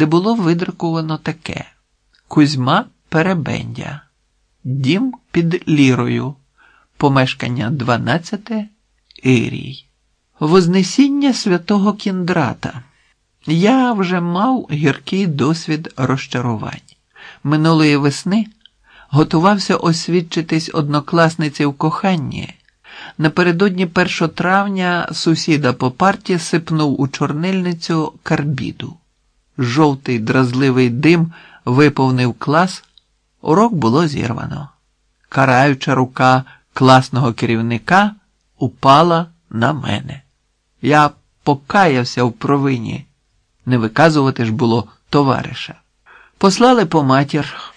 де було видруковано таке: Кузьма Перебендя, Дім під лірою, помешкання 12 Ірій. Вознесіння святого Кіндрата. Я вже мав гіркий досвід розчарувань. Минулої весни готувався освідчитись однокласниці в коханні. Напередодні 1 травня сусіда по парті сипнув у чорнильницю карбіду. Жовтий дразливий дим виповнив клас, урок було зірвано. Караюча рука класного керівника упала на мене. Я покаявся в провині, не виказувати ж було товариша. Послали по матір,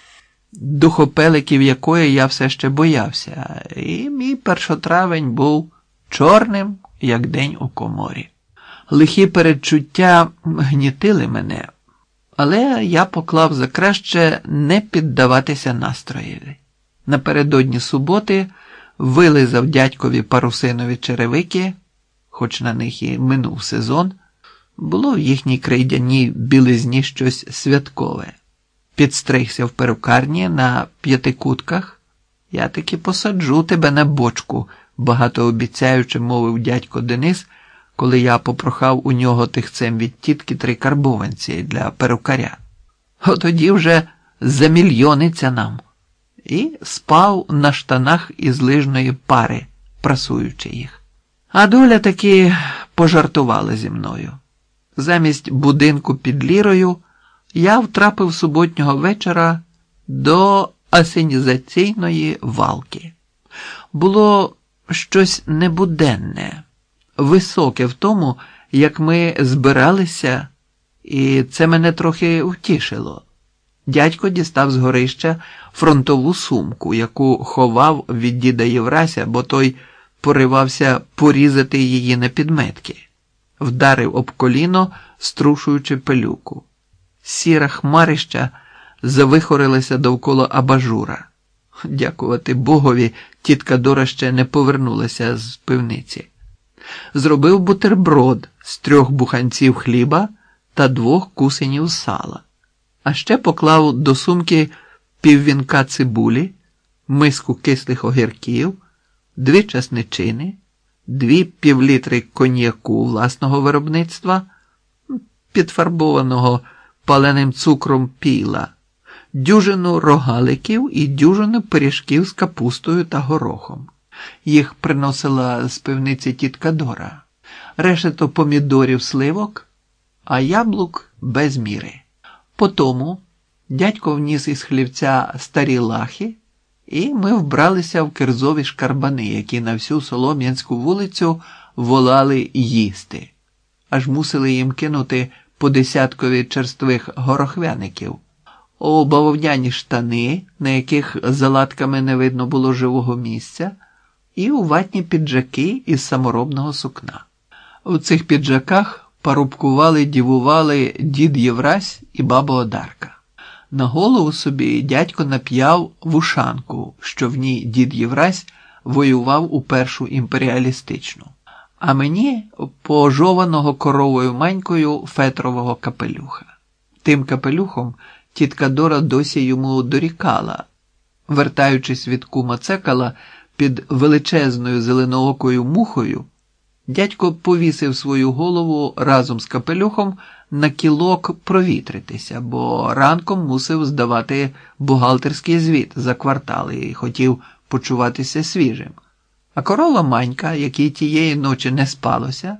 духопеликів якої я все ще боявся, і мій першотравень був чорним, як день у коморі. Лихі передчуття гнітили мене, але я поклав за краще не піддаватися настроєві. Напередодні суботи вилизав дядькові парусинові черевики, хоч на них і минув сезон, було в їхній крейдяній білизні щось святкове. Підстригся в перукарні на п'ятикутках. Я таки посаджу тебе на бочку, багатообіцяючи, мовив дядько Денис, коли я попрохав у нього тихцем від тітки три карбованці для перукаря. Отоді вже замільйониться нам. І спав на штанах із лижної пари, прасуючи їх. А доля таки пожартувала зі мною. Замість будинку під лірою я втрапив суботнього вечора до асенізаційної валки. Було щось небуденне, високе в тому, як ми збиралися, і це мене трохи втішило. Дядько дістав з горища фронтову сумку, яку ховав від діда Єврася, бо той поривався порізати її на підметки, вдарив об коліно, струшуючи пилюку. Сіра хмарища завихорилася довкола абажура. Дякувати Богові, тітка Дора ще не повернулася з пивниці. Зробив бутерброд з трьох буханців хліба та двох кусенів сала, а ще поклав до сумки піввінка цибулі, миску кислих огірків, дві часничини, дві півлітри коньяку власного виробництва, підфарбованого паленим цукром піла, дюжину рогаликів і дюжину пиріжків з капустою та горохом. Їх приносила з пивниці тітка Дора, решето помідорів сливок, а яблук без міри. Потому дядько вніс із хлівця старі лахи, і ми вбралися в кирзові шкарбани, які на всю Солом'янську вулицю волали їсти, аж мусили їм кинути по десяткові черствих горохвяників, у бавовняні штани, на яких залатками не видно було живого місця, і у ватні піджаки із саморобного сукна. У цих піджаках парубкували, дівували дід Єврась і баба Одарка. На голову собі дядько нап'яв вушанку, що в ній дід Єврась воював у першу імперіалістичну а мені пожованого коровою манькою фетрового капелюха. Тим капелюхом тітка Дора досі йому дорікала, вертаючись від кума цекала під величезною зеленоокою мухою, дядько повісив свою голову разом з капелюхом на кілок провітритися, бо ранком мусив здавати бухгалтерський звіт за квартали і хотів почуватися свіжим. А корова манька, якій тієї ночі не спалося,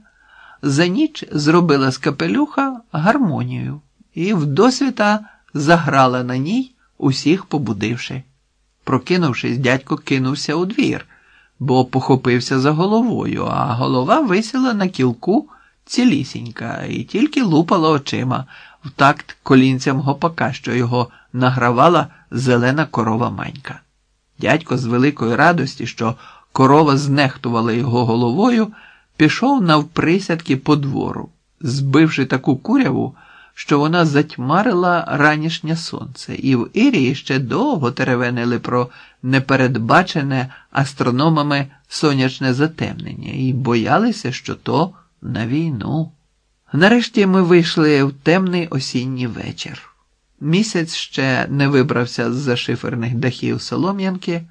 за ніч зробила з капелюха гармонію і вдосвіта заграла на ній, усіх побудивши. Прокинувшись, дядько кинувся у двір, бо похопився за головою, а голова висіла на кілку цілісінька і тільки лупала очима в такт колінцям гопака, що його награвала зелена корова манька. Дядько з великої радості, що корова знехтувала його головою, пішов навприсядки по двору, збивши таку куряву, що вона затьмарила ранішнє сонце, і в Ірії ще довго теревенили про непередбачене астрономами сонячне затемнення і боялися, що то на війну. Нарешті ми вийшли в темний осінній вечір. Місяць ще не вибрався з за шиферних дахів Солом'янки.